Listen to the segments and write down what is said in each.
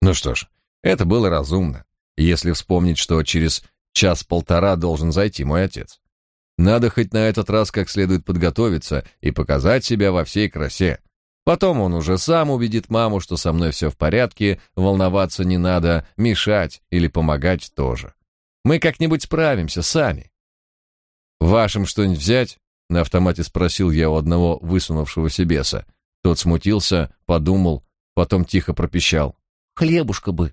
Ну что ж, это было разумно, если вспомнить, что через час-полтора должен зайти мой отец. Надо хоть на этот раз как следует подготовиться и показать себя во всей красе. Потом он уже сам убедит маму, что со мной все в порядке, волноваться не надо, мешать или помогать тоже. Мы как-нибудь справимся сами. Вашим что-нибудь взять? На автомате спросил я у одного высунувшегося беса. Тот смутился, подумал, потом тихо пропищал. «Хлебушка бы!»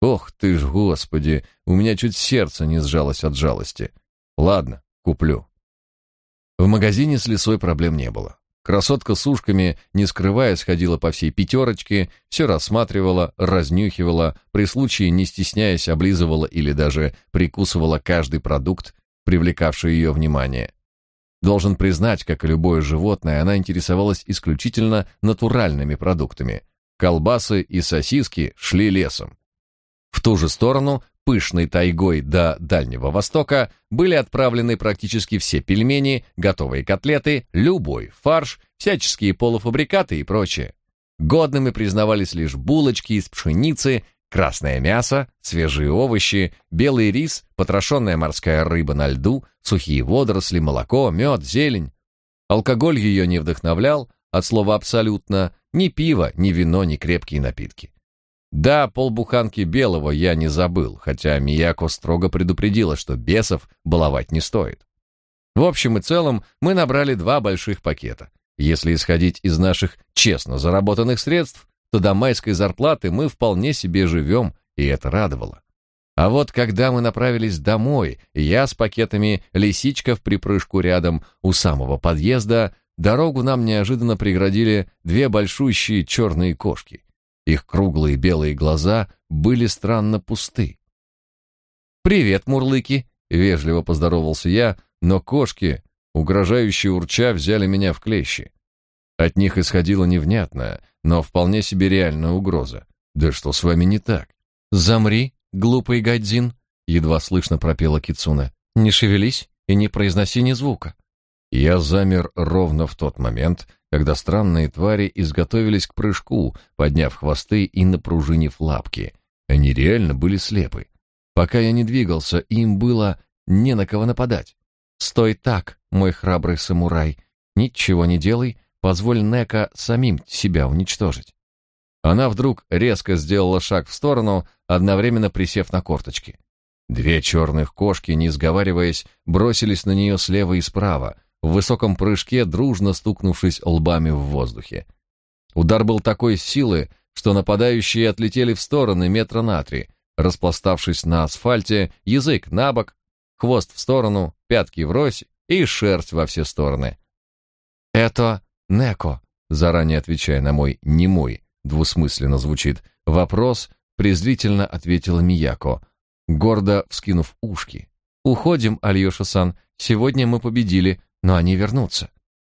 Ох ты ж, господи, у меня чуть сердце не сжалось от жалости. Ладно, куплю. В магазине с лесой проблем не было. Красотка с ушками, не скрываясь, ходила по всей пятерочке, все рассматривала, разнюхивала, при случае, не стесняясь, облизывала или даже прикусывала каждый продукт, привлекавший ее внимание. Должен признать, как и любое животное, она интересовалась исключительно натуральными продуктами. Колбасы и сосиски шли лесом. В ту же сторону, пышной тайгой до Дальнего Востока, были отправлены практически все пельмени, готовые котлеты, любой фарш, всяческие полуфабрикаты и прочее. Годными признавались лишь булочки из пшеницы, красное мясо, свежие овощи, белый рис, потрошенная морская рыба на льду, сухие водоросли, молоко, мед, зелень. Алкоголь ее не вдохновлял, от слова абсолютно, ни пиво, ни вино, ни крепкие напитки. Да, полбуханки белого я не забыл, хотя Мияко строго предупредила, что бесов баловать не стоит. В общем и целом, мы набрали два больших пакета. Если исходить из наших честно заработанных средств, то до майской зарплаты мы вполне себе живем, и это радовало. А вот когда мы направились домой, я с пакетами лисичка в припрыжку рядом у самого подъезда, дорогу нам неожиданно преградили две большущие черные кошки. Их круглые белые глаза были странно пусты. «Привет, мурлыки!» — вежливо поздоровался я, но кошки, угрожающие урча, взяли меня в клещи. От них исходила невнятная, но вполне себе реальная угроза. «Да что с вами не так?» «Замри, глупый гадзин!» — едва слышно пропела Кицуна. «Не шевелись и не произноси ни звука». Я замер ровно в тот момент, когда странные твари изготовились к прыжку, подняв хвосты и напружинив лапки. Они реально были слепы. Пока я не двигался, им было не на кого нападать. «Стой так, мой храбрый самурай! Ничего не делай, позволь Нека самим себя уничтожить». Она вдруг резко сделала шаг в сторону, одновременно присев на корточки. Две черных кошки, не сговариваясь, бросились на нее слева и справа, в высоком прыжке, дружно стукнувшись лбами в воздухе. Удар был такой силы, что нападающие отлетели в стороны метра на три, распластавшись на асфальте, язык на бок, хвост в сторону, пятки врозь и шерсть во все стороны. «Это Неко», заранее отвечая на мой немой, двусмысленно звучит, вопрос, презрительно ответила Мияко, гордо вскинув ушки. «Уходим, Альёша-сан, сегодня мы победили, но они вернутся.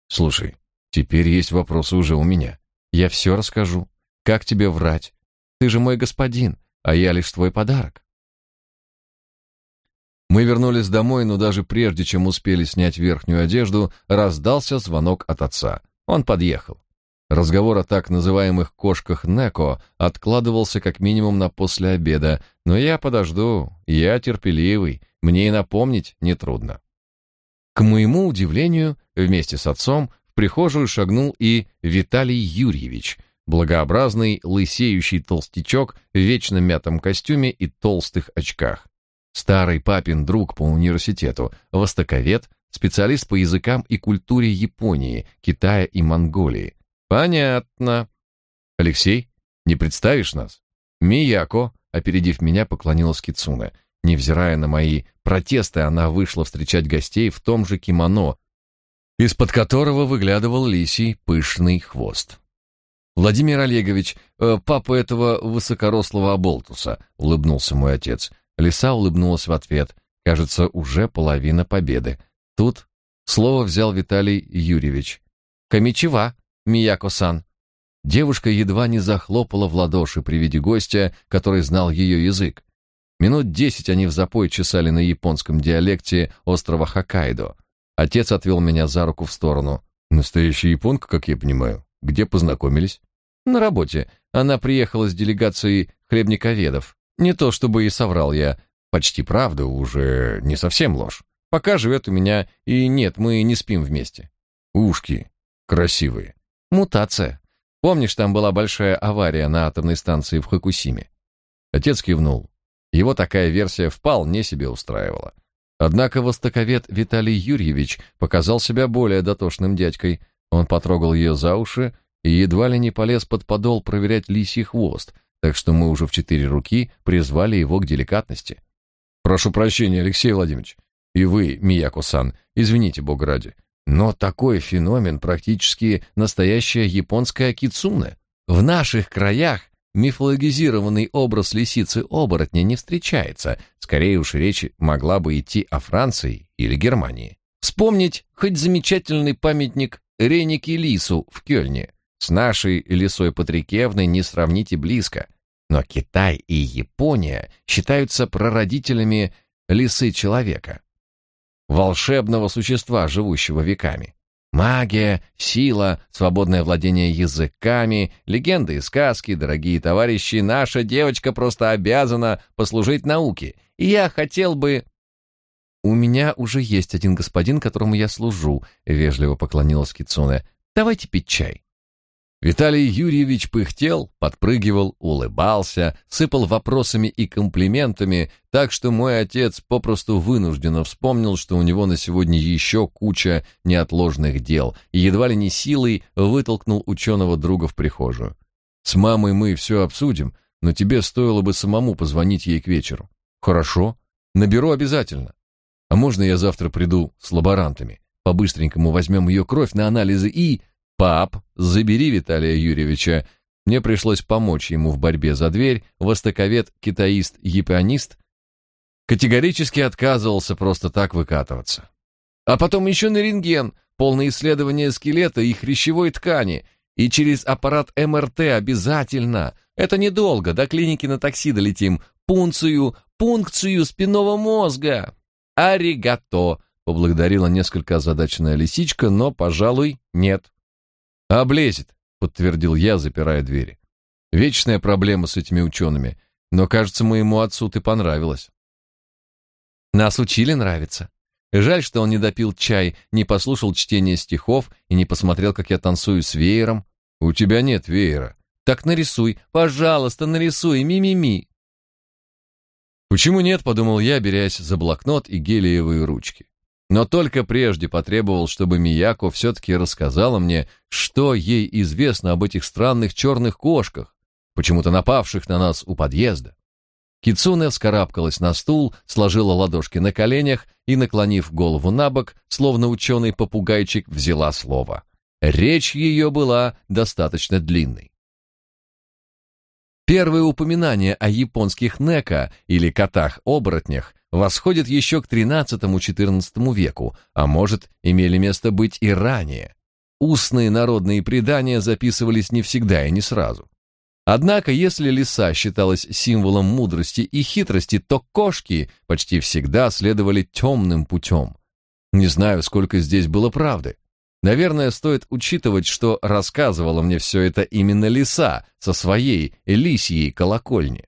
Слушай, теперь есть вопросы уже у меня. Я все расскажу. Как тебе врать? Ты же мой господин, а я лишь твой подарок. Мы вернулись домой, но даже прежде, чем успели снять верхнюю одежду, раздался звонок от отца. Он подъехал. Разговор о так называемых кошках Неко откладывался как минимум на после обеда, но я подожду, я терпеливый, мне и напомнить нетрудно. К моему удивлению, вместе с отцом в прихожую шагнул и Виталий Юрьевич, благообразный, лысеющий толстячок в вечно мятом костюме и толстых очках. Старый папин друг по университету, востоковед, специалист по языкам и культуре Японии, Китая и Монголии. Понятно. Алексей, не представишь нас? Мияко, опередив меня, поклонилась Кицуне. Невзирая на мои протесты, она вышла встречать гостей в том же кимоно, из-под которого выглядывал лисий пышный хвост. Владимир Олегович, э, папа этого высокорослого оболтуса, улыбнулся мой отец. Лиса улыбнулась в ответ. Кажется, уже половина победы. Тут слово взял Виталий Юрьевич. Камичева, Мияко-сан. Девушка едва не захлопала в ладоши при виде гостя, который знал ее язык. Минут десять они в запой чесали на японском диалекте острова Хоккайдо. Отец отвел меня за руку в сторону. Настоящая японка, как я понимаю. Где познакомились? На работе. Она приехала с делегацией хлебниковедов. Не то чтобы и соврал я, почти правда, уже не совсем ложь. Пока живет у меня, и нет, мы не спим вместе. Ушки красивые. Мутация. Помнишь, там была большая авария на атомной станции в Хокусиме? Отец кивнул. Его такая версия вполне себе устраивала. Однако востоковед Виталий Юрьевич показал себя более дотошным дядькой. Он потрогал ее за уши и едва ли не полез под подол проверять лисий хвост, так что мы уже в четыре руки призвали его к деликатности. «Прошу прощения, Алексей Владимирович. И вы, Мияко-сан, извините, бог ради. Но такой феномен практически настоящая японская кицуне. В наших краях мифологизированный образ лисицы-оборотня не встречается. Скорее уж речь могла бы идти о Франции или Германии. Вспомнить хоть замечательный памятник Ренике Лису в Кёльне. С нашей лисой Патрикевной не сравните близко. Но Китай и Япония считаются прародителями лисы человека волшебного существа, живущего веками. Магия, сила, свободное владение языками, легенды и сказки, дорогие товарищи, наша девочка просто обязана послужить науке. И я хотел бы... У меня уже есть один господин, которому я служу, вежливо поклонилась Кицуне. Давайте пить чай. Виталий Юрьевич пыхтел, подпрыгивал, улыбался, сыпал вопросами и комплиментами, так что мой отец попросту вынужденно вспомнил, что у него на сегодня еще куча неотложных дел, и едва ли не силой вытолкнул ученого друга в прихожую. «С мамой мы все обсудим, но тебе стоило бы самому позвонить ей к вечеру». «Хорошо, наберу обязательно. А можно я завтра приду с лаборантами? По-быстренькому возьмем ее кровь на анализы и...» «Пап, забери Виталия Юрьевича». Мне пришлось помочь ему в борьбе за дверь. Востоковед, китаист, японист категорически отказывался просто так выкатываться. А потом еще на рентген, полное исследование скелета и хрящевой ткани, и через аппарат МРТ обязательно. Это недолго, до клиники на такси долетим. Пункцию, пункцию спинного мозга. Аригато, поблагодарила несколько озадаченная лисичка, но, пожалуй, нет. «Облезет», — подтвердил я, запирая двери. «Вечная проблема с этими учеными, но, кажется, моему отцу ты понравилась». «Нас учили нравиться. Жаль, что он не допил чай, не послушал чтения стихов и не посмотрел, как я танцую с веером. У тебя нет веера. Так нарисуй, пожалуйста, нарисуй, ми-ми-ми». «Почему нет?» — подумал я, берясь за блокнот и гелиевые ручки но только прежде потребовал, чтобы Мияко все-таки рассказала мне, что ей известно об этих странных черных кошках, почему-то напавших на нас у подъезда. Кицуне вскарабкалась на стул, сложила ладошки на коленях и, наклонив голову на бок, словно ученый-попугайчик, взяла слово. Речь ее была достаточно длинной. Первые упоминания о японских нека или котах-оборотнях восходит еще к XIII-XIV веку, а может, имели место быть и ранее. Устные народные предания записывались не всегда и не сразу. Однако, если лиса считалась символом мудрости и хитрости, то кошки почти всегда следовали темным путем. Не знаю, сколько здесь было правды. Наверное, стоит учитывать, что рассказывала мне все это именно лиса со своей лисьей колокольни.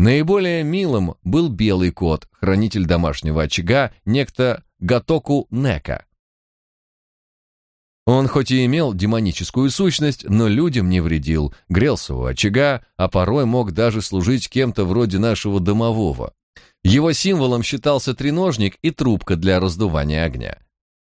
Наиболее милым был белый кот, хранитель домашнего очага, некто Гатоку Нека. Он хоть и имел демоническую сущность, но людям не вредил, грелся у очага, а порой мог даже служить кем-то вроде нашего домового. Его символом считался треножник и трубка для раздувания огня.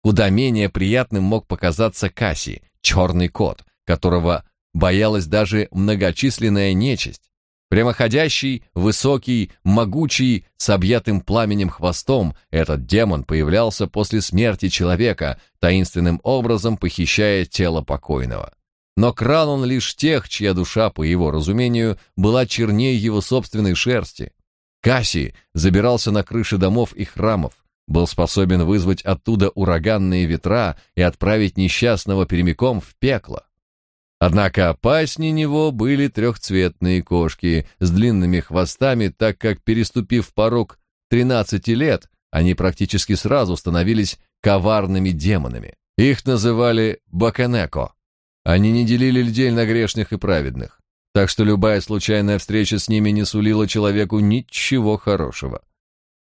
Куда менее приятным мог показаться Касси, черный кот, которого боялась даже многочисленная нечисть. Прямоходящий, высокий, могучий, с объятым пламенем хвостом, этот демон появлялся после смерти человека, таинственным образом похищая тело покойного. Но крал он лишь тех, чья душа, по его разумению, была чернее его собственной шерсти. Касси забирался на крыши домов и храмов, был способен вызвать оттуда ураганные ветра и отправить несчастного прямиком в пекло. Однако опаснее него были трехцветные кошки с длинными хвостами, так как, переступив порог 13 лет, они практически сразу становились коварными демонами. Их называли баканеко. Они не делили людей на грешных и праведных. так что любая случайная встреча с ними не сулила человеку ничего хорошего.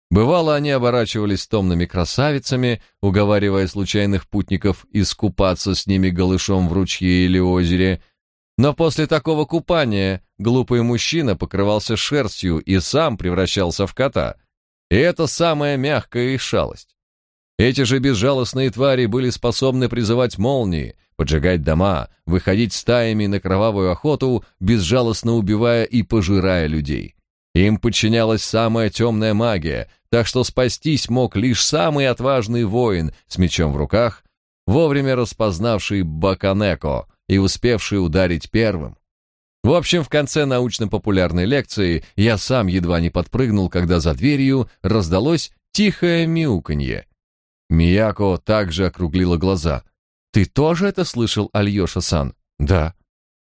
Бывало, они оборачивались томными красавицами, уговаривая случайных путников искупаться с ними голышом в ручье или озере, но после такого купания глупый мужчина покрывался шерстью и сам превращался в кота. И это самая мягкая их шалость. Эти же безжалостные твари были способны призывать молнии, поджигать дома, выходить стаями на кровавую охоту, безжалостно убивая и пожирая людей. Им подчинялась самая темная магия, так что спастись мог лишь самый отважный воин с мечом в руках, вовремя распознавший Баканеко и успевший ударить первым. В общем, в конце научно-популярной лекции я сам едва не подпрыгнул, когда за дверью раздалось тихое мяуканье. Мияко также округлила глаза. «Ты тоже это слышал, Альёша-сан?» «Да».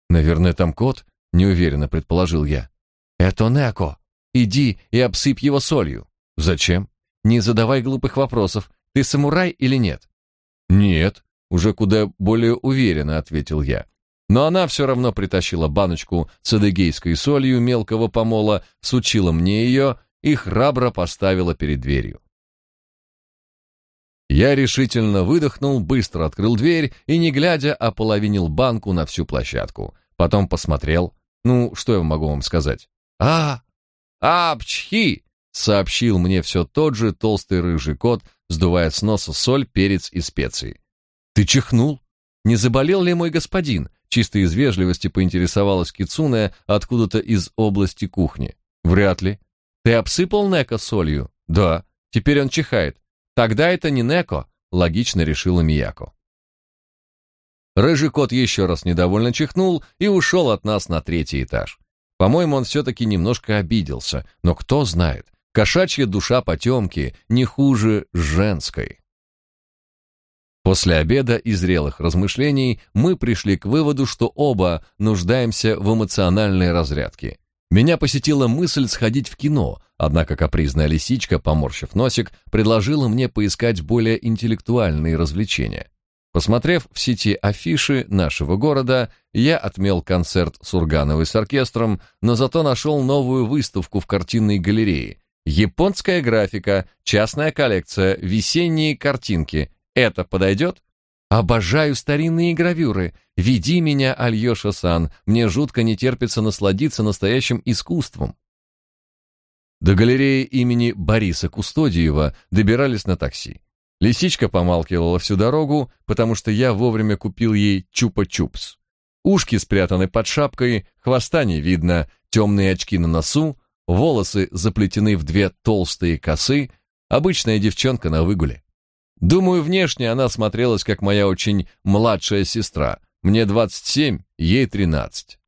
«Наверное, там кот?» — неуверенно предположил я. «Это Неко. Иди и обсыпь его солью». «Зачем?» «Не задавай глупых вопросов. Ты самурай или нет?» «Нет», — уже куда более уверенно ответил я. Но она все равно притащила баночку с адыгейской солью мелкого помола, сучила мне ее и храбро поставила перед дверью. Я решительно выдохнул, быстро открыл дверь и, не глядя, ополовинил банку на всю площадку. Потом посмотрел. Ну, что я могу вам сказать? «А, апчхи!» — сообщил мне все тот же толстый рыжий кот, сдувая с носа соль, перец и специи. «Ты чихнул? Не заболел ли мой господин?» Чисто из вежливости поинтересовалась Кицуне откуда-то из области кухни. «Вряд ли. Ты обсыпал Неко солью?» «Да. Теперь он чихает. Тогда это не Неко, логично решила Мияко. Рыжий кот еще раз недовольно чихнул и ушел от нас на третий этаж. По-моему, он все-таки немножко обиделся, но кто знает, кошачья душа потемки не хуже женской. После обеда и зрелых размышлений мы пришли к выводу, что оба нуждаемся в эмоциональной разрядке. Меня посетила мысль сходить в кино, однако капризная лисичка, поморщив носик, предложила мне поискать более интеллектуальные развлечения. Посмотрев в сети афиши нашего города, я отмел концерт Сургановой с оркестром, но зато нашел новую выставку в картинной галерее. Японская графика, частная коллекция, весенние картинки. Это подойдет? Обожаю старинные гравюры. Веди меня, Альёша-сан. Мне жутко не терпится насладиться настоящим искусством. До галереи имени Бориса Кустодиева добирались на такси. Лисичка помалкивала всю дорогу, потому что я вовремя купил ей чупа-чупс. Ушки спрятаны под шапкой, хвоста не видно, темные очки на носу, волосы заплетены в две толстые косы, обычная девчонка на выгуле. Думаю, внешне она смотрелась как моя очень младшая сестра. Мне 27, ей 13.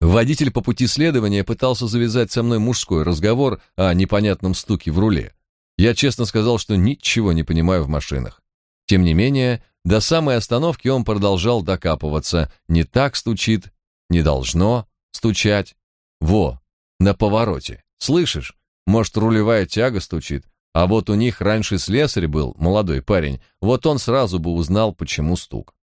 Водитель по пути следования пытался завязать со мной мужской разговор о непонятном стуке в руле. Я честно сказал, что ничего не понимаю в машинах. Тем не менее, до самой остановки он продолжал докапываться. Не так стучит, не должно стучать. Во, на повороте. Слышишь? Может, рулевая тяга стучит? А вот у них раньше слесарь был, молодой парень, вот он сразу бы узнал, почему стук.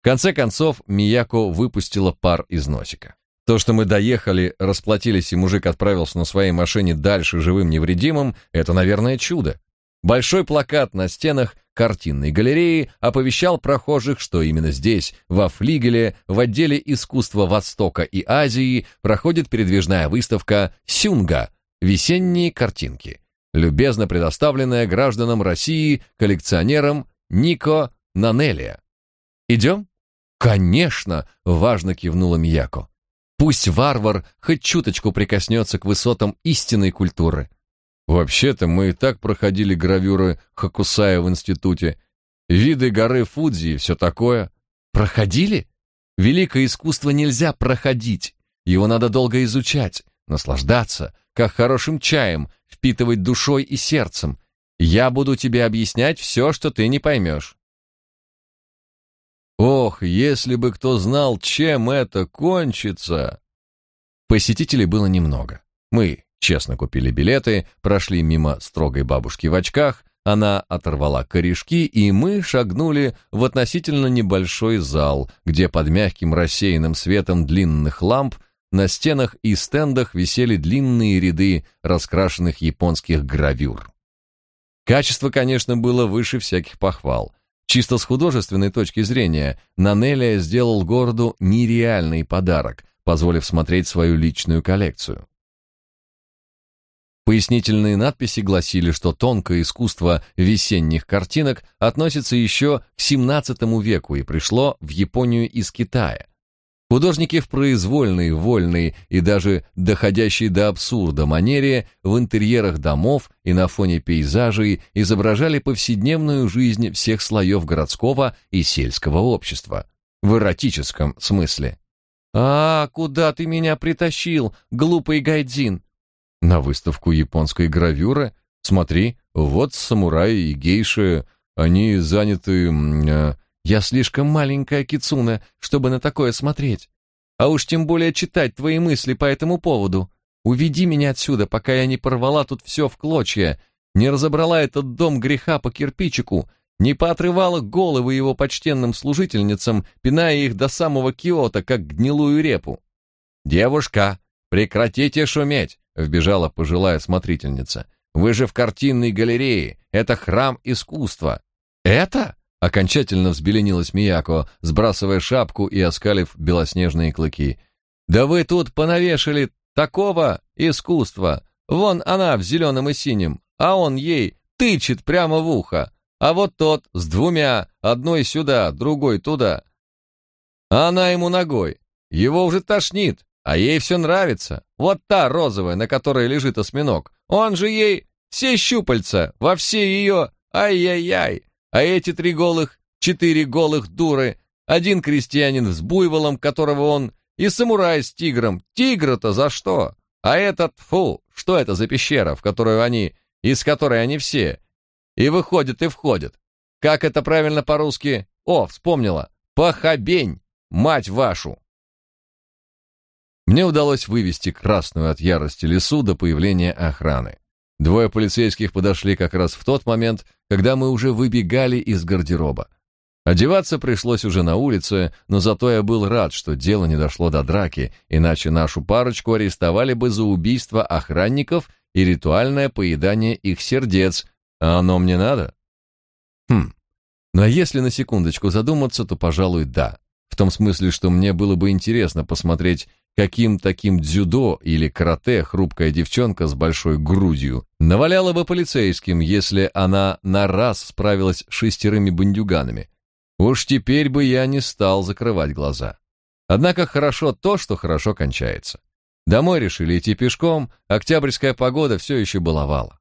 В конце концов, Мияко выпустила пар из носика. То, что мы доехали, расплатились, и мужик отправился на своей машине дальше живым невредимым, это, наверное, чудо. Большой плакат на стенах картинной галереи оповещал прохожих, что именно здесь, во Флигеле, в отделе искусства Востока и Азии, проходит передвижная выставка «Сюнга» — весенние картинки любезно предоставленная гражданам России коллекционером Нико Нанелия. «Идем?» «Конечно!» — важно кивнула Мияко. «Пусть варвар хоть чуточку прикоснется к высотам истинной культуры». «Вообще-то мы и так проходили гравюры Хакусая в институте. Виды горы Фудзи и все такое». «Проходили? Великое искусство нельзя проходить. Его надо долго изучать, наслаждаться, как хорошим чаем, впитывать душой и сердцем. Я буду тебе объяснять все, что ты не поймешь. Ох, если бы кто знал, чем это кончится! Посетителей было немного. Мы честно купили билеты, прошли мимо строгой бабушки в очках, она оторвала корешки, и мы шагнули в относительно небольшой зал, где под мягким рассеянным светом длинных ламп на стенах и стендах висели длинные ряды раскрашенных японских гравюр. Качество, конечно, было выше всяких похвал. Чисто с художественной точки зрения, Нанелия сделал городу нереальный подарок, позволив смотреть свою личную коллекцию. Пояснительные надписи гласили, что тонкое искусство весенних картинок относится еще к XVII веку и пришло в Японию из Китая. Художники в произвольной, вольной и даже доходящей до абсурда манере в интерьерах домов и на фоне пейзажей изображали повседневную жизнь всех слоев городского и сельского общества. В эротическом смысле. «А, куда ты меня притащил, глупый гайдзин?» На выставку японской гравюры? Смотри, вот самураи и гейши, они заняты... Э, я слишком маленькая кицуна, чтобы на такое смотреть. А уж тем более читать твои мысли по этому поводу. Уведи меня отсюда, пока я не порвала тут все в клочья, не разобрала этот дом греха по кирпичику, не поотрывала головы его почтенным служительницам, пиная их до самого Киота, как гнилую репу. «Девушка, прекратите шуметь! Вбежала пожилая смотрительница. Вы же в картинной галерее, это храм искусства. Это? Окончательно взбеленилась Мияко, сбрасывая шапку и оскалив белоснежные клыки. Да вы тут понавешали такого искусства. Вон она в зеленом и синем, а он ей тычет прямо в ухо. А вот тот с двумя, одной сюда, другой туда. А она ему ногой. Его уже тошнит, а ей все нравится. Вот та розовая, на которой лежит осьминог. Он же ей все щупальца, во все ее... Ай-яй-яй. А эти три голых, четыре голых дуры. Один крестьянин с буйволом, которого он... И самурай с тигром. Тигра-то за что? А этот, фу, что это за пещера, в которую они... Из которой они все... И выходят, и входят. Как это правильно по-русски? О, вспомнила. Похабень, мать вашу. Мне удалось вывести красную от ярости лесу до появления охраны. Двое полицейских подошли как раз в тот момент, когда мы уже выбегали из гардероба. Одеваться пришлось уже на улице, но зато я был рад, что дело не дошло до драки, иначе нашу парочку арестовали бы за убийство охранников и ритуальное поедание их сердец. А оно мне надо? Хм. Но ну, а если на секундочку задуматься, то, пожалуй, да. В том смысле, что мне было бы интересно посмотреть, каким таким дзюдо или карате хрупкая девчонка с большой грудью наваляла бы полицейским, если она на раз справилась с шестерыми бандюганами. Уж теперь бы я не стал закрывать глаза. Однако хорошо то, что хорошо кончается. Домой решили идти пешком, октябрьская погода все еще баловала.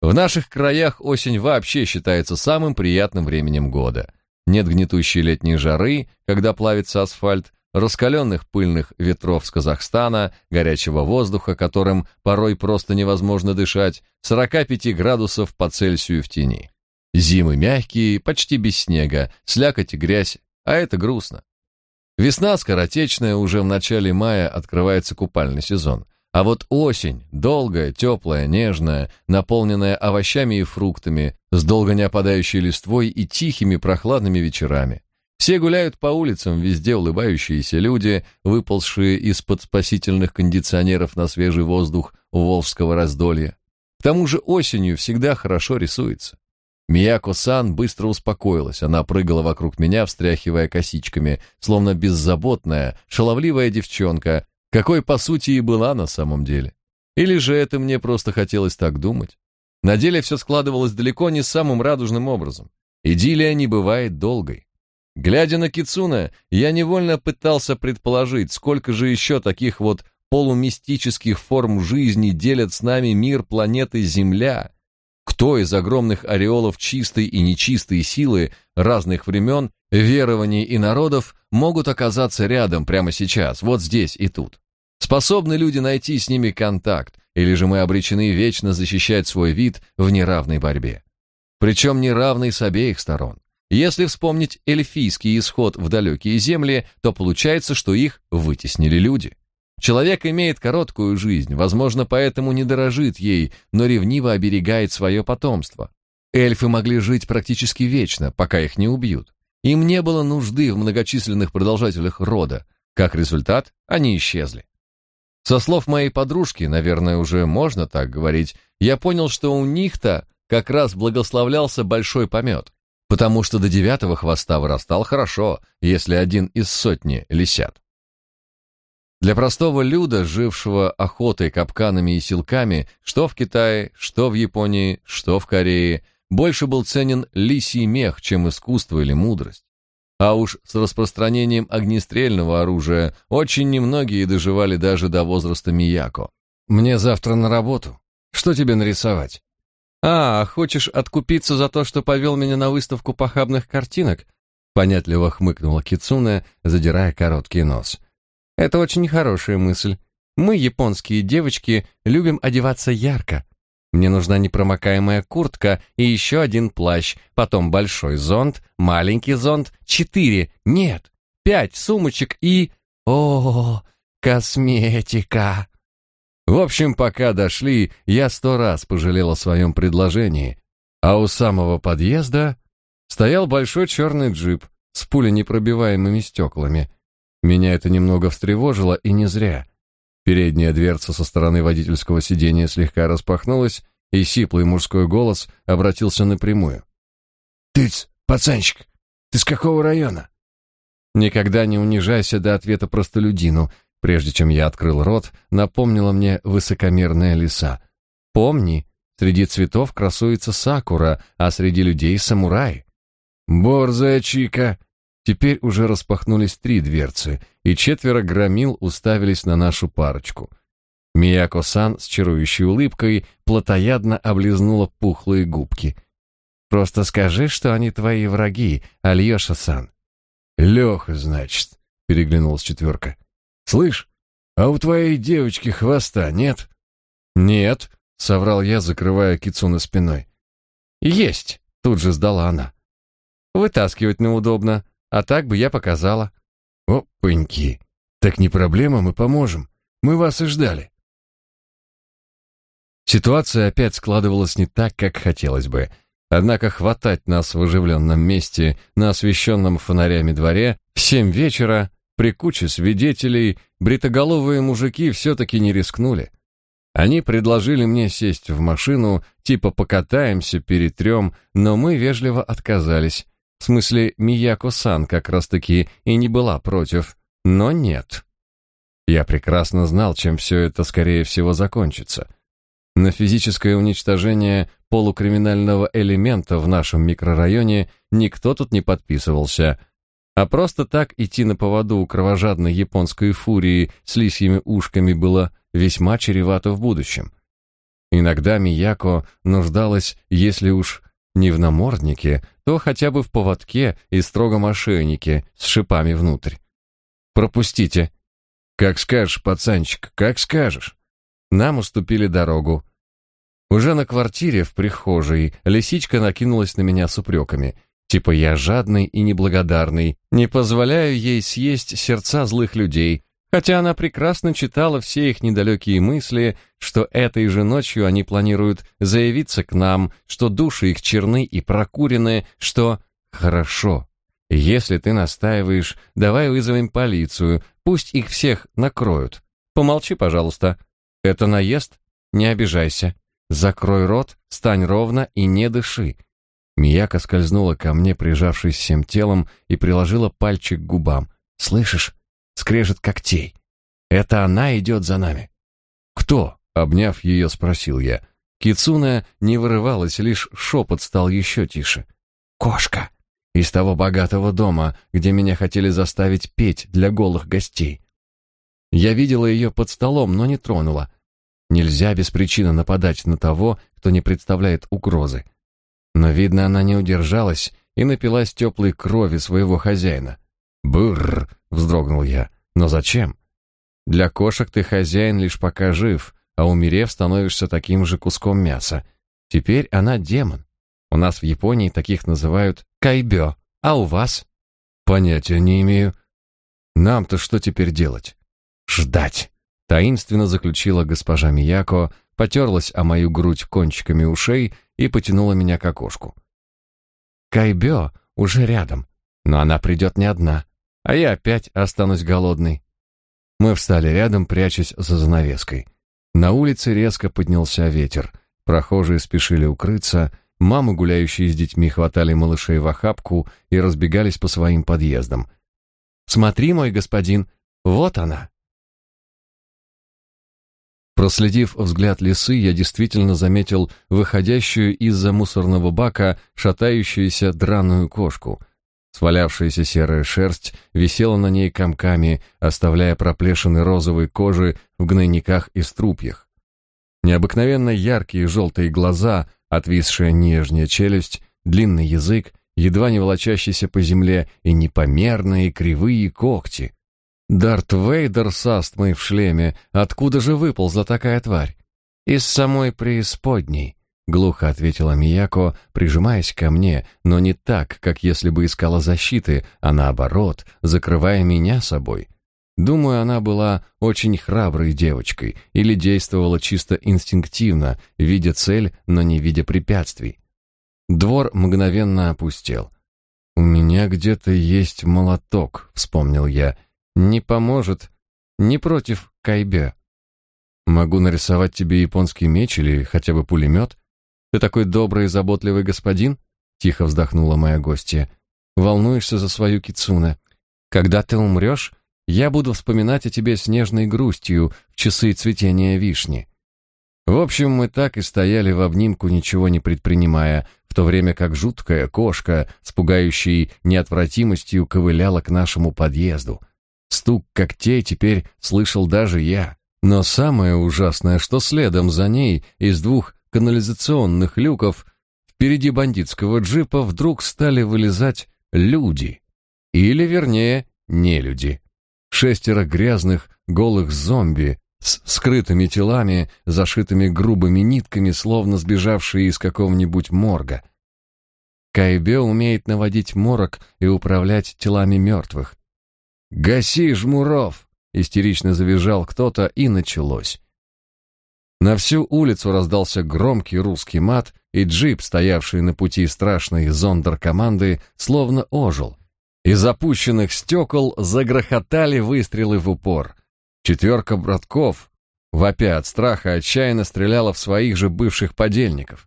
В наших краях осень вообще считается самым приятным временем года. Нет гнетущей летней жары, когда плавится асфальт, раскаленных пыльных ветров с Казахстана, горячего воздуха, которым порой просто невозможно дышать, 45 градусов по Цельсию в тени. Зимы мягкие, почти без снега, слякоть и грязь, а это грустно. Весна скоротечная, уже в начале мая открывается купальный сезон. А вот осень, долгая, теплая, нежная, наполненная овощами и фруктами, с долго не опадающей листвой и тихими прохладными вечерами. Все гуляют по улицам, везде улыбающиеся люди, выползшие из-под спасительных кондиционеров на свежий воздух Волжского раздолья. К тому же осенью всегда хорошо рисуется. Мияко-сан быстро успокоилась, она прыгала вокруг меня, встряхивая косичками, словно беззаботная, шаловливая девчонка, какой по сути и была на самом деле. Или же это мне просто хотелось так думать? На деле все складывалось далеко не самым радужным образом. Идиллия не бывает долгой. Глядя на Кицуна, я невольно пытался предположить, сколько же еще таких вот полумистических форм жизни делят с нами мир планеты Земля. Кто из огромных ореолов чистой и нечистой силы разных времен, верований и народов могут оказаться рядом прямо сейчас, вот здесь и тут? Способны люди найти с ними контакт, или же мы обречены вечно защищать свой вид в неравной борьбе? Причем неравной с обеих сторон. Если вспомнить эльфийский исход в далекие земли, то получается, что их вытеснили люди. Человек имеет короткую жизнь, возможно, поэтому не дорожит ей, но ревниво оберегает свое потомство. Эльфы могли жить практически вечно, пока их не убьют. Им не было нужды в многочисленных продолжателях рода. Как результат, они исчезли. Со слов моей подружки, наверное, уже можно так говорить, я понял, что у них-то как раз благословлялся большой помет, потому что до девятого хвоста вырастал хорошо, если один из сотни лисят. Для простого люда, жившего охотой, капканами и силками, что в Китае, что в Японии, что в Корее, больше был ценен лисий мех, чем искусство или мудрость. А уж с распространением огнестрельного оружия очень немногие доживали даже до возраста Мияко. «Мне завтра на работу. Что тебе нарисовать?» «А, хочешь откупиться за то, что повел меня на выставку похабных картинок?» Понятливо хмыкнула Кицуне, задирая короткий нос. Это очень хорошая мысль. Мы, японские девочки, любим одеваться ярко. Мне нужна непромокаемая куртка и еще один плащ, потом большой зонт, маленький зонт, четыре, нет, пять сумочек и... О, косметика! В общем, пока дошли, я сто раз пожалел о своем предложении, а у самого подъезда стоял большой черный джип с пуленепробиваемыми стеклами — меня это немного встревожило, и не зря. Передняя дверца со стороны водительского сиденья слегка распахнулась, и сиплый мужской голос обратился напрямую. «Тыц, пацанчик, ты с какого района?» «Никогда не унижайся до ответа простолюдину», прежде чем я открыл рот, напомнила мне высокомерная лиса. «Помни, среди цветов красуется сакура, а среди людей — самурай». «Борзая чика!» Теперь уже распахнулись три дверцы, и четверо громил уставились на нашу парочку. Мияко-сан с чарующей улыбкой плотоядно облизнула пухлые губки. «Просто скажи, что они твои враги, Альёша-сан». «Лёха, значит», — переглянулась четверка. «Слышь, а у твоей девочки хвоста нет?» «Нет», — соврал я, закрывая Кицуна спиной. «Есть», — тут же сдала она. «Вытаскивать неудобно, а так бы я показала. Опаньки. Так не проблема, мы поможем. Мы вас и ждали. Ситуация опять складывалась не так, как хотелось бы. Однако хватать нас в оживленном месте на освещенном фонарями дворе в семь вечера при куче свидетелей бритоголовые мужики все-таки не рискнули. Они предложили мне сесть в машину, типа покатаемся, перетрем, но мы вежливо отказались, в смысле, Мияко-сан как раз-таки и не была против, но нет. Я прекрасно знал, чем все это, скорее всего, закончится. На физическое уничтожение полукриминального элемента в нашем микрорайоне никто тут не подписывался, а просто так идти на поводу у кровожадной японской фурии с лисьими ушками было весьма чревато в будущем. Иногда Мияко нуждалась, если уж не в наморднике, то хотя бы в поводке и строгом ошейнике с шипами внутрь. «Пропустите». «Как скажешь, пацанчик, как скажешь». Нам уступили дорогу. Уже на квартире в прихожей лисичка накинулась на меня с упреками. Типа я жадный и неблагодарный, не позволяю ей съесть сердца злых людей, хотя она прекрасно читала все их недалекие мысли, что этой же ночью они планируют заявиться к нам, что души их черны и прокурены, что «хорошо». Если ты настаиваешь, давай вызовем полицию, пусть их всех накроют. Помолчи, пожалуйста. Это наезд? Не обижайся. Закрой рот, стань ровно и не дыши. Мияка скользнула ко мне, прижавшись всем телом, и приложила пальчик к губам. Слышишь? скрежет когтей. Это она идет за нами. Кто? Обняв ее, спросил я. Кицуна не вырывалась, лишь шепот стал еще тише. Кошка. Из того богатого дома, где меня хотели заставить петь для голых гостей. Я видела ее под столом, но не тронула. Нельзя без причины нападать на того, кто не представляет угрозы. Но, видно, она не удержалась и напилась теплой крови своего хозяина. «Бррр!» — вздрогнул я. «Но зачем? Для кошек ты хозяин лишь пока жив, а умерев становишься таким же куском мяса. Теперь она демон. У нас в Японии таких называют кайбё, а у вас?» «Понятия не имею. Нам-то что теперь делать?» «Ждать!» — таинственно заключила госпожа Мияко, потерлась о мою грудь кончиками ушей и потянула меня к окошку. Кайбё уже рядом, но она придет не одна, а я опять останусь голодной. Мы встали рядом, прячась за занавеской. На улице резко поднялся ветер. Прохожие спешили укрыться, мамы, гуляющие с детьми, хватали малышей в охапку и разбегались по своим подъездам. «Смотри, мой господин, вот она!» Проследив взгляд лисы, я действительно заметил выходящую из-за мусорного бака шатающуюся драную кошку. Свалявшаяся серая шерсть висела на ней комками, оставляя проплешины розовой кожи в гнойниках и струпьях. Необыкновенно яркие желтые глаза, отвисшая нижняя челюсть, длинный язык, едва не волочащийся по земле, и непомерные кривые когти — Дарт Вейдер с астмой в шлеме, откуда же выползла такая тварь? Из самой преисподней, глухо ответила Мияко, прижимаясь ко мне, но не так, как если бы искала защиты, а наоборот, закрывая меня собой. Думаю, она была очень храброй девочкой или действовала чисто инстинктивно, видя цель, но не видя препятствий. Двор мгновенно опустел. «У меня где-то есть молоток», — вспомнил я, — не поможет. Не против Кайбе. Могу нарисовать тебе японский меч или хотя бы пулемет. Ты такой добрый и заботливый господин, тихо вздохнула моя гостья. Волнуешься за свою кицуне. Когда ты умрешь, я буду вспоминать о тебе с нежной грустью в часы цветения вишни. В общем, мы так и стояли в обнимку, ничего не предпринимая, в то время как жуткая кошка с пугающей неотвратимостью ковыляла к нашему подъезду — Стук когтей теперь слышал даже я. Но самое ужасное, что следом за ней из двух канализационных люков впереди бандитского джипа вдруг стали вылезать люди. Или, вернее, не люди. Шестеро грязных, голых зомби с скрытыми телами, зашитыми грубыми нитками, словно сбежавшие из какого-нибудь морга. Кайбе умеет наводить морок и управлять телами мертвых. «Гаси, Жмуров!» — истерично завизжал кто-то, и началось. На всю улицу раздался громкий русский мат, и джип, стоявший на пути страшной зондеркоманды, словно ожил. Из опущенных стекол загрохотали выстрелы в упор. Четверка братков, вопя от страха, отчаянно стреляла в своих же бывших подельников.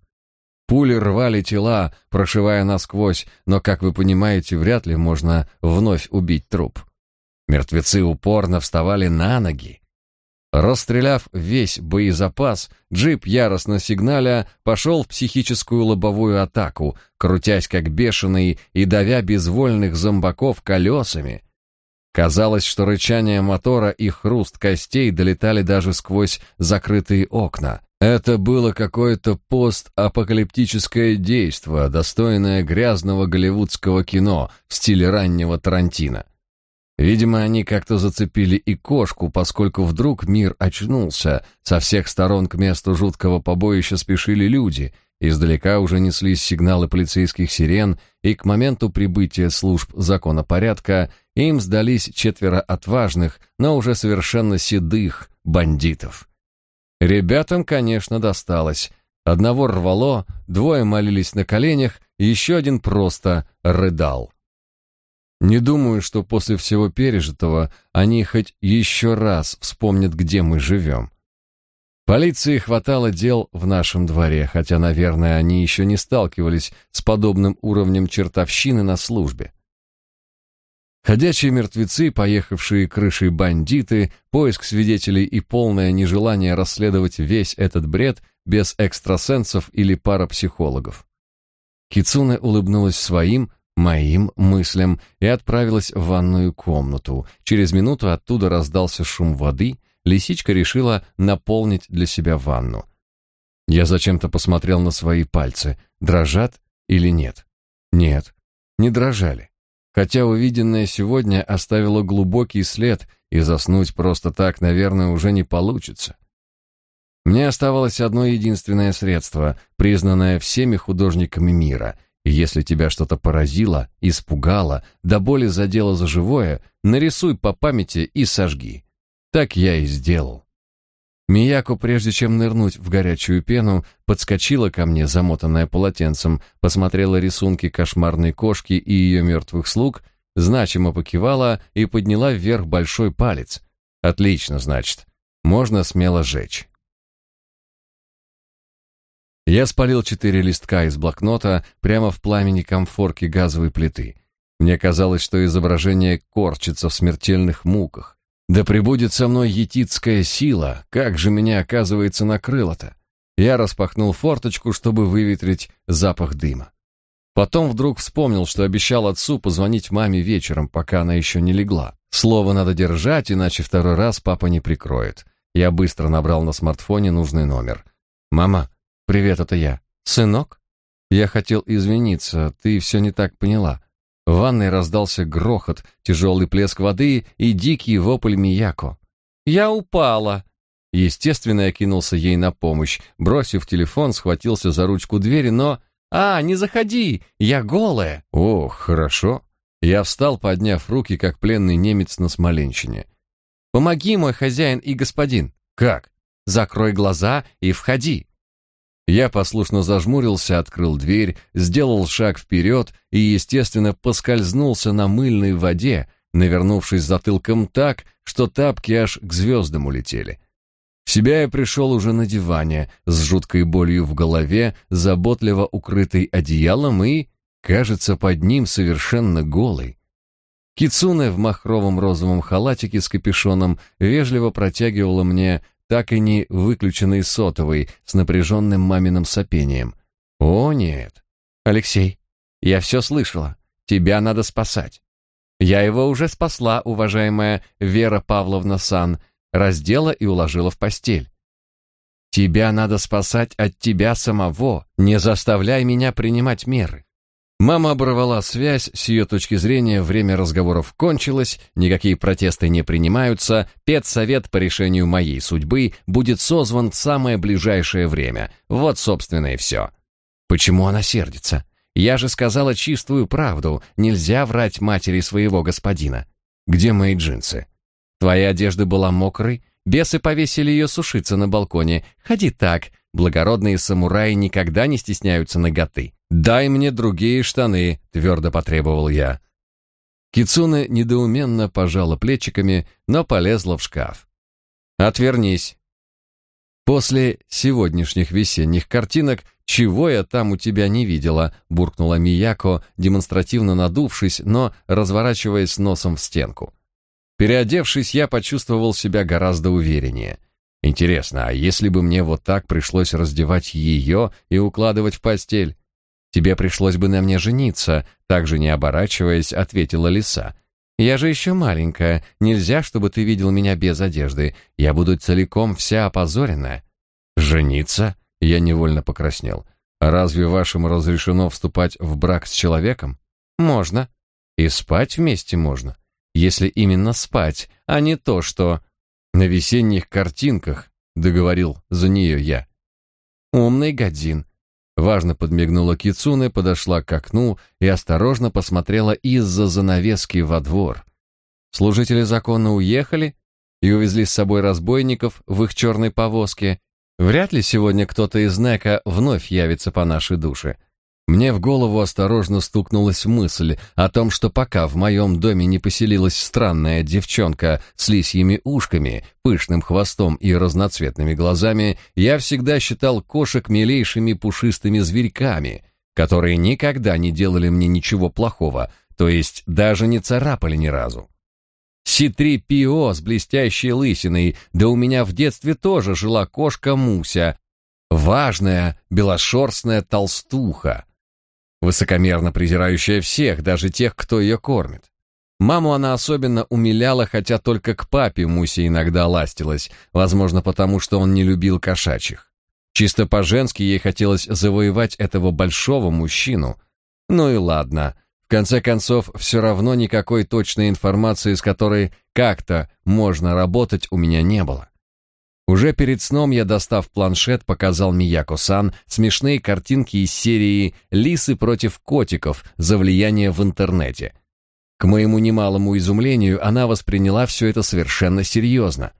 Пули рвали тела, прошивая насквозь, но, как вы понимаете, вряд ли можно вновь убить труп. Мертвецы упорно вставали на ноги. Расстреляв весь боезапас, джип яростно сигналя пошел в психическую лобовую атаку, крутясь как бешеный и давя безвольных зомбаков колесами. Казалось, что рычание мотора и хруст костей долетали даже сквозь закрытые окна. Это было какое-то постапокалиптическое действо, достойное грязного голливудского кино в стиле раннего Тарантино. Видимо, они как-то зацепили и кошку, поскольку вдруг мир очнулся. Со всех сторон к месту жуткого побоища спешили люди. Издалека уже неслись сигналы полицейских сирен, и к моменту прибытия служб законопорядка им сдались четверо отважных, но уже совершенно седых бандитов. Ребятам, конечно, досталось. Одного рвало, двое молились на коленях, еще один просто рыдал. Не думаю, что после всего пережитого они хоть еще раз вспомнят, где мы живем. Полиции хватало дел в нашем дворе, хотя, наверное, они еще не сталкивались с подобным уровнем чертовщины на службе. Ходячие мертвецы, поехавшие крышей бандиты, поиск свидетелей и полное нежелание расследовать весь этот бред без экстрасенсов или парапсихологов. Кицуне улыбнулась своим, моим мыслям и отправилась в ванную комнату. Через минуту оттуда раздался шум воды, лисичка решила наполнить для себя ванну. Я зачем-то посмотрел на свои пальцы, дрожат или нет. Нет, не дрожали. Хотя увиденное сегодня оставило глубокий след, и заснуть просто так, наверное, уже не получится. Мне оставалось одно единственное средство, признанное всеми художниками мира, если тебя что-то поразило, испугало, до боли задело за живое, нарисуй по памяти и сожги. Так я и сделал. Мияко, прежде чем нырнуть в горячую пену, подскочила ко мне, замотанная полотенцем, посмотрела рисунки кошмарной кошки и ее мертвых слуг, значимо покивала и подняла вверх большой палец. Отлично, значит. Можно смело жечь. Я спалил четыре листка из блокнота прямо в пламени комфорки газовой плиты. Мне казалось, что изображение корчится в смертельных муках. Да пребудет со мной етицкая сила, как же меня, оказывается, накрыло-то. Я распахнул форточку, чтобы выветрить запах дыма. Потом вдруг вспомнил, что обещал отцу позвонить маме вечером, пока она еще не легла. Слово надо держать, иначе второй раз папа не прикроет. Я быстро набрал на смартфоне нужный номер. «Мама, «Привет, это я. Сынок?» Я хотел извиниться, ты все не так поняла. В ванной раздался грохот, тяжелый плеск воды и дикий вопль Мияко. «Я упала!» Естественно, я кинулся ей на помощь. Бросив телефон, схватился за ручку двери, но... «А, не заходи! Я голая!» «Ох, хорошо!» Я встал, подняв руки, как пленный немец на Смоленщине. «Помоги, мой хозяин и господин!» «Как?» «Закрой глаза и входи!» Я послушно зажмурился, открыл дверь, сделал шаг вперед и, естественно, поскользнулся на мыльной воде, навернувшись затылком так, что тапки аж к звездам улетели. В себя я пришел уже на диване, с жуткой болью в голове, заботливо укрытый одеялом и, кажется, под ним совершенно голый. Кицуне в махровом розовом халатике с капюшоном вежливо протягивала мне так и не выключенный сотовый с напряженным маминым сопением. «О, нет! Алексей, я все слышала. Тебя надо спасать. Я его уже спасла, уважаемая Вера Павловна Сан, раздела и уложила в постель. Тебя надо спасать от тебя самого, не заставляй меня принимать меры. Мама оборвала связь, с ее точки зрения время разговоров кончилось, никакие протесты не принимаются, педсовет по решению моей судьбы будет созван в самое ближайшее время. Вот, собственно, и все. Почему она сердится? Я же сказала чистую правду, нельзя врать матери своего господина. Где мои джинсы? Твоя одежда была мокрой, бесы повесили ее сушиться на балконе. Ходи так, благородные самураи никогда не стесняются наготы. «Дай мне другие штаны», — твердо потребовал я. Кицуне недоуменно пожала плечиками, но полезла в шкаф. «Отвернись». «После сегодняшних весенних картинок чего я там у тебя не видела?» — буркнула Мияко, демонстративно надувшись, но разворачиваясь носом в стенку. Переодевшись, я почувствовал себя гораздо увереннее. Интересно, а если бы мне вот так пришлось раздевать ее и укладывать в постель? Тебе пришлось бы на мне жениться, также не оборачиваясь, ответила лиса. Я же еще маленькая, нельзя, чтобы ты видел меня без одежды. Я буду целиком вся опозоренная. Жениться? Я невольно покраснел. Разве вашему разрешено вступать в брак с человеком? Можно. И спать вместе можно. Если именно спать, а не то, что на весенних картинках, договорил за нее я. Умный гадин. Важно подмигнула Кицуне, подошла к окну и осторожно посмотрела из-за занавески во двор. Служители закона уехали и увезли с собой разбойников в их черной повозке. Вряд ли сегодня кто-то из Нека вновь явится по нашей душе. Мне в голову осторожно стукнулась мысль о том, что пока в моем доме не поселилась странная девчонка с лисьими ушками, пышным хвостом и разноцветными глазами, я всегда считал кошек милейшими пушистыми зверьками, которые никогда не делали мне ничего плохого, то есть даже не царапали ни разу. Си-3-ПИО с блестящей лысиной, да у меня в детстве тоже жила кошка Муся, важная белошерстная толстуха, высокомерно презирающая всех, даже тех, кто ее кормит. Маму она особенно умиляла, хотя только к папе Муся иногда ластилась, возможно, потому что он не любил кошачьих. Чисто по-женски ей хотелось завоевать этого большого мужчину. Ну и ладно. В конце концов, все равно никакой точной информации, с которой как-то можно работать, у меня не было. Уже перед сном я, достав планшет, показал Мияко-сан смешные картинки из серии «Лисы против котиков» за влияние в интернете. К моему немалому изумлению, она восприняла все это совершенно серьезно.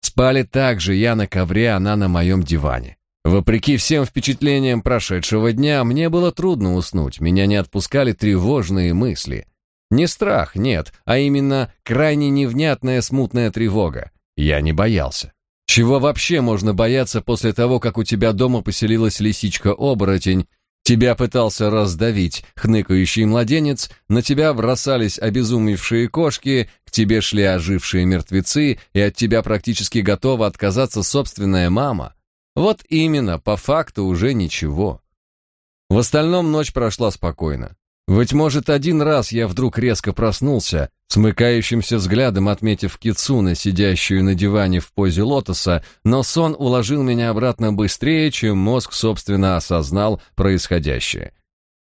Спали так же я на ковре, она на моем диване. Вопреки всем впечатлениям прошедшего дня, мне было трудно уснуть, меня не отпускали тревожные мысли. Не страх, нет, а именно крайне невнятная смутная тревога. Я не боялся. Чего вообще можно бояться после того, как у тебя дома поселилась лисичка-оборотень, тебя пытался раздавить хныкающий младенец, на тебя бросались обезумевшие кошки, к тебе шли ожившие мертвецы, и от тебя практически готова отказаться собственная мама? Вот именно, по факту уже ничего. В остальном ночь прошла спокойно. Быть может, один раз я вдруг резко проснулся, смыкающимся взглядом отметив Кицуна, сидящую на диване в позе лотоса, но сон уложил меня обратно быстрее, чем мозг, собственно, осознал происходящее.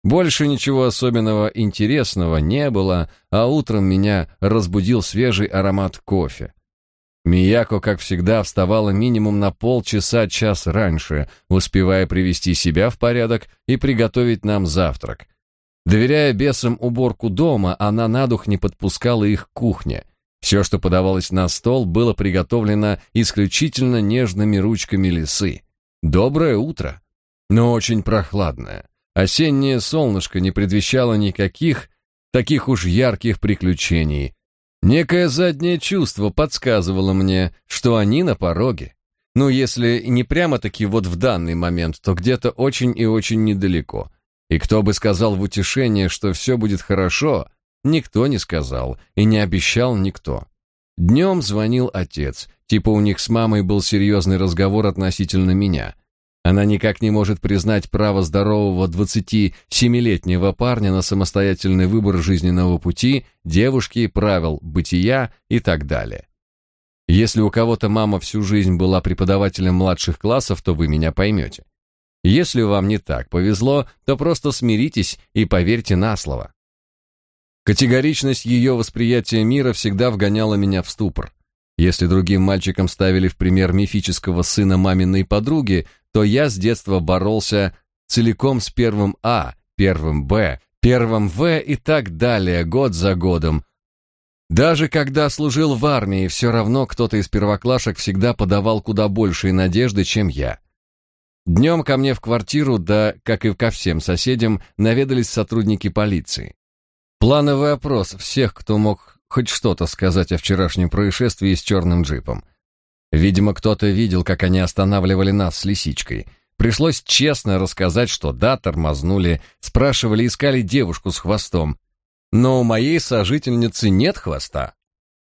Больше ничего особенного интересного не было, а утром меня разбудил свежий аромат кофе. Мияко, как всегда, вставала минимум на полчаса-час раньше, успевая привести себя в порядок и приготовить нам завтрак. Доверяя бесам уборку дома, она на дух не подпускала их к кухне. Все, что подавалось на стол, было приготовлено исключительно нежными ручками лисы. Доброе утро, но очень прохладное. Осеннее солнышко не предвещало никаких таких уж ярких приключений, Некое заднее чувство подсказывало мне, что они на пороге. Ну, если не прямо-таки вот в данный момент, то где-то очень и очень недалеко. И кто бы сказал в утешение, что все будет хорошо, никто не сказал и не обещал никто. Днем звонил отец, типа у них с мамой был серьезный разговор относительно меня. Она никак не может признать право здорового 27-летнего парня на самостоятельный выбор жизненного пути, девушки, правил бытия и так далее. Если у кого-то мама всю жизнь была преподавателем младших классов, то вы меня поймете. Если вам не так повезло, то просто смиритесь и поверьте на слово. Категоричность ее восприятия мира всегда вгоняла меня в ступор. Если другим мальчикам ставили в пример мифического сына маминой подруги, то я с детства боролся целиком с первым А, первым Б, первым В и так далее, год за годом. Даже когда служил в армии, все равно кто-то из первоклашек всегда подавал куда большие надежды, чем я. Днем ко мне в квартиру, да, как и ко всем соседям, наведались сотрудники полиции. Плановый опрос всех, кто мог хоть что-то сказать о вчерашнем происшествии с черным джипом. Видимо, кто-то видел, как они останавливали нас с лисичкой. Пришлось честно рассказать, что да, тормознули, спрашивали, искали девушку с хвостом. Но у моей сожительницы нет хвоста.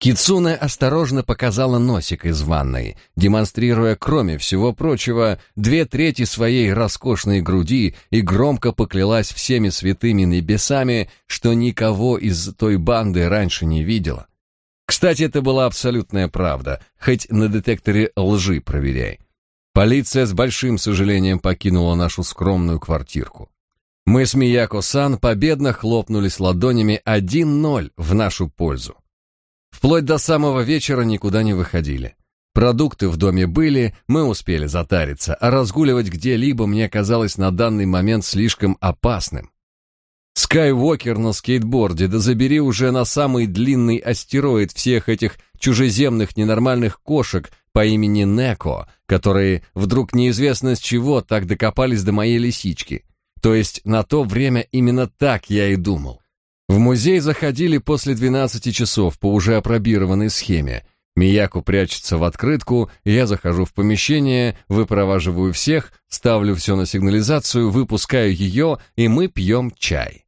Кицуне осторожно показала носик из ванной, демонстрируя, кроме всего прочего, две трети своей роскошной груди и громко поклялась всеми святыми небесами, что никого из той банды раньше не видела. Кстати, это была абсолютная правда, хоть на детекторе лжи проверяй. Полиция с большим сожалением покинула нашу скромную квартирку. Мы с Мияко-сан победно хлопнулись ладонями 1-0 в нашу пользу. Вплоть до самого вечера никуда не выходили. Продукты в доме были, мы успели затариться, а разгуливать где-либо мне казалось на данный момент слишком опасным. Скайуокер на скейтборде, да забери уже на самый длинный астероид всех этих чужеземных ненормальных кошек по имени Неко, которые вдруг неизвестно с чего так докопались до моей лисички. То есть на то время именно так я и думал. В музей заходили после 12 часов по уже опробированной схеме. Мияку прячется в открытку, я захожу в помещение, выпроваживаю всех, ставлю все на сигнализацию, выпускаю ее, и мы пьем чай.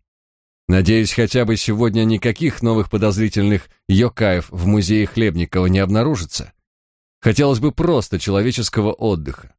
Надеюсь, хотя бы сегодня никаких новых подозрительных йокаев в музее Хлебникова не обнаружится. Хотелось бы просто человеческого отдыха.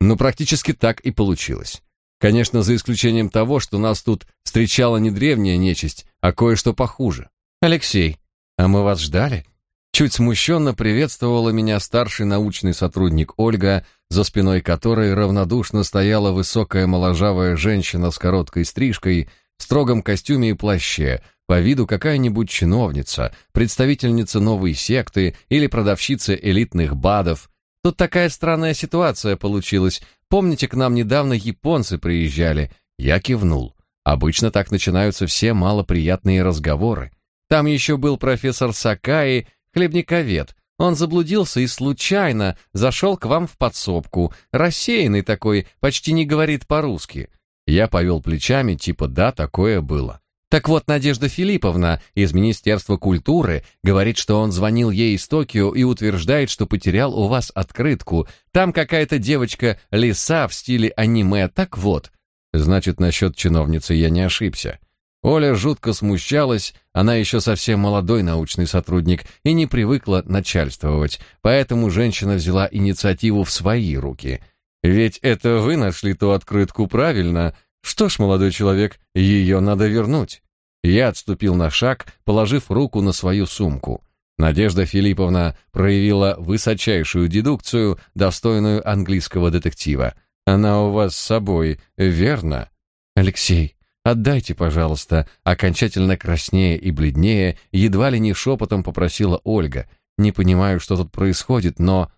Но практически так и получилось. Конечно, за исключением того, что нас тут встречала не древняя нечисть, а кое-что похуже. «Алексей, а мы вас ждали?» Чуть смущенно приветствовала меня старший научный сотрудник Ольга, за спиной которой равнодушно стояла высокая моложавая женщина с короткой стрижкой, в строгом костюме и плаще, по виду какая-нибудь чиновница, представительница новой секты или продавщица элитных БАДов. Тут такая странная ситуация получилась. Помните, к нам недавно японцы приезжали? Я кивнул. Обычно так начинаются все малоприятные разговоры. Там еще был профессор Сакаи, хлебниковед, Он заблудился и случайно зашел к вам в подсобку. Рассеянный такой, почти не говорит по-русски. Я повел плечами, типа да, такое было. Так вот, Надежда Филипповна из Министерства культуры говорит, что он звонил ей из Токио и утверждает, что потерял у вас открытку. Там какая-то девочка лиса в стиле аниме. Так вот, значит, насчет чиновницы я не ошибся. Оля жутко смущалась, она еще совсем молодой научный сотрудник и не привыкла начальствовать, поэтому женщина взяла инициативу в свои руки. Ведь это вы нашли ту открытку правильно, что ж, молодой человек, ее надо вернуть. Я отступил на шаг, положив руку на свою сумку. Надежда Филипповна проявила высочайшую дедукцию, достойную английского детектива. Она у вас с собой, верно? Алексей, отдайте, пожалуйста, окончательно краснее и бледнее, едва ли не шепотом попросила Ольга. Не понимаю, что тут происходит, но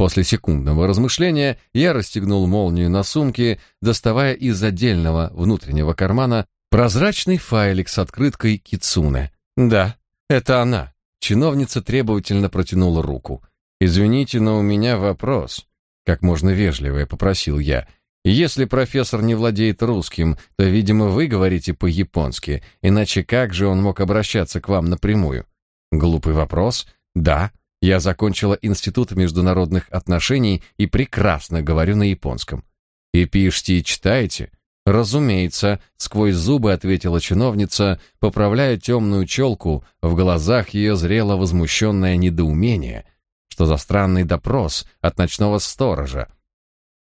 После секундного размышления я расстегнул молнию на сумке, доставая из отдельного внутреннего кармана прозрачный файлик с открыткой Кицуне. Да, это она. Чиновница требовательно протянула руку. Извините, но у меня вопрос. Как можно вежливее попросил я. Если профессор не владеет русским, то, видимо, вы говорите по-японски, иначе как же он мог обращаться к вам напрямую? Глупый вопрос. Да, я закончила Институт международных отношений и прекрасно говорю на японском. И пишете и читаете? Разумеется, сквозь зубы ответила чиновница, поправляя темную челку, в глазах ее зрело возмущенное недоумение. Что за странный допрос от ночного сторожа?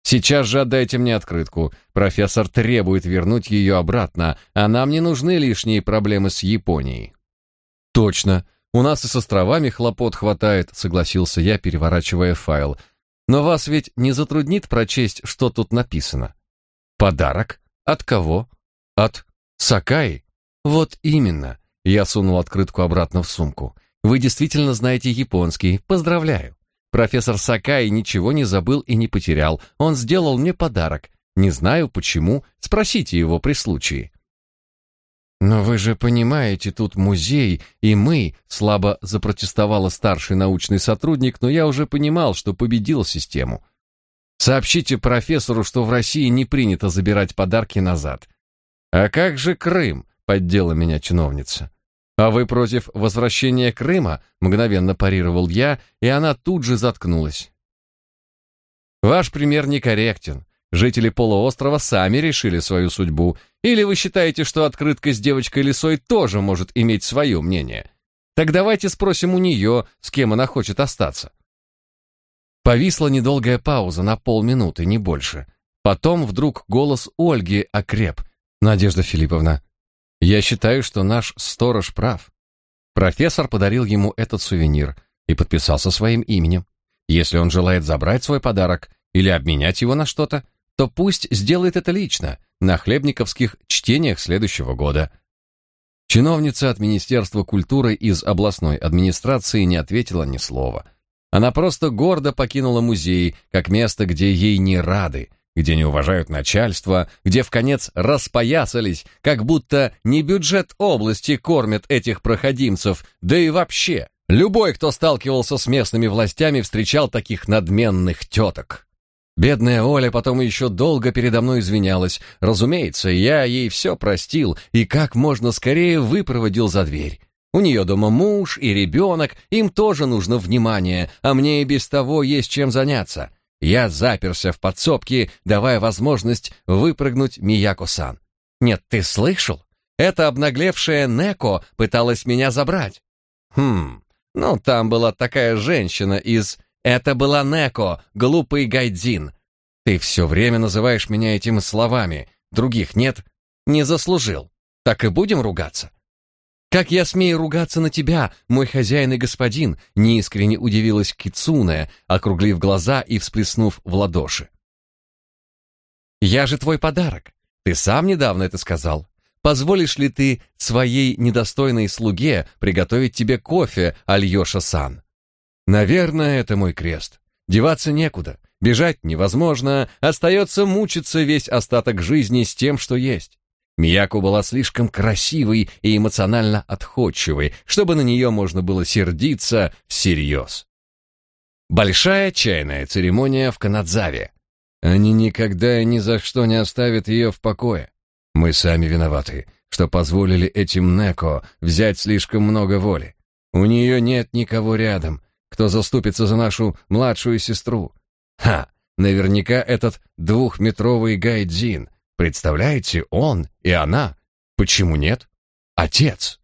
Сейчас же отдайте мне открытку. Профессор требует вернуть ее обратно, а нам не нужны лишние проблемы с Японией. Точно. У нас и с островами хлопот хватает, согласился я, переворачивая файл. Но вас ведь не затруднит прочесть, что тут написано. Подарок? От кого? От Сакаи? Вот именно. Я сунул открытку обратно в сумку. Вы действительно знаете японский. Поздравляю. Профессор Сакаи ничего не забыл и не потерял. Он сделал мне подарок. Не знаю почему. Спросите его при случае. «Но вы же понимаете, тут музей, и мы», — слабо запротестовала старший научный сотрудник, но я уже понимал, что победил систему. «Сообщите профессору, что в России не принято забирать подарки назад». «А как же Крым?» — поддела меня чиновница. «А вы против возвращения Крыма?» — мгновенно парировал я, и она тут же заткнулась. «Ваш пример некорректен. Жители полуострова сами решили свою судьбу. Или вы считаете, что открытка с девочкой-лисой тоже может иметь свое мнение? Так давайте спросим у нее, с кем она хочет остаться. Повисла недолгая пауза на полминуты, не больше. Потом вдруг голос Ольги окреп. «Надежда Филипповна, я считаю, что наш сторож прав. Профессор подарил ему этот сувенир и подписался своим именем. Если он желает забрать свой подарок или обменять его на что-то, то пусть сделает это лично, на хлебниковских чтениях следующего года. Чиновница от Министерства культуры из областной администрации не ответила ни слова. Она просто гордо покинула музей, как место, где ей не рады, где не уважают начальство, где в конец распоясались, как будто не бюджет области кормит этих проходимцев, да и вообще. Любой, кто сталкивался с местными властями, встречал таких надменных теток. Бедная Оля потом еще долго передо мной извинялась. Разумеется, я ей все простил и как можно скорее выпроводил за дверь. У нее дома муж и ребенок, им тоже нужно внимание, а мне и без того есть чем заняться. Я заперся в подсобке, давая возможность выпрыгнуть Мияко-сан. Нет, ты слышал? Эта обнаглевшая Неко пыталась меня забрать. Хм, ну там была такая женщина из это была Неко, глупый гайдзин. Ты все время называешь меня этими словами. Других нет. Не заслужил. Так и будем ругаться. Как я смею ругаться на тебя, мой хозяин и господин, неискренне удивилась Кицуне, округлив глаза и всплеснув в ладоши. Я же твой подарок. Ты сам недавно это сказал. Позволишь ли ты своей недостойной слуге приготовить тебе кофе, Альёша-сан? Наверное, это мой крест. Деваться некуда, бежать невозможно, остается мучиться весь остаток жизни с тем, что есть. Мияку была слишком красивой и эмоционально отходчивой, чтобы на нее можно было сердиться всерьез. Большая чайная церемония в Канадзаве. Они никогда и ни за что не оставят ее в покое. Мы сами виноваты, что позволили этим Неко взять слишком много воли. У нее нет никого рядом, кто заступится за нашу младшую сестру. Ха, наверняка этот двухметровый гайдзин. Представляете, он и она. Почему нет? Отец.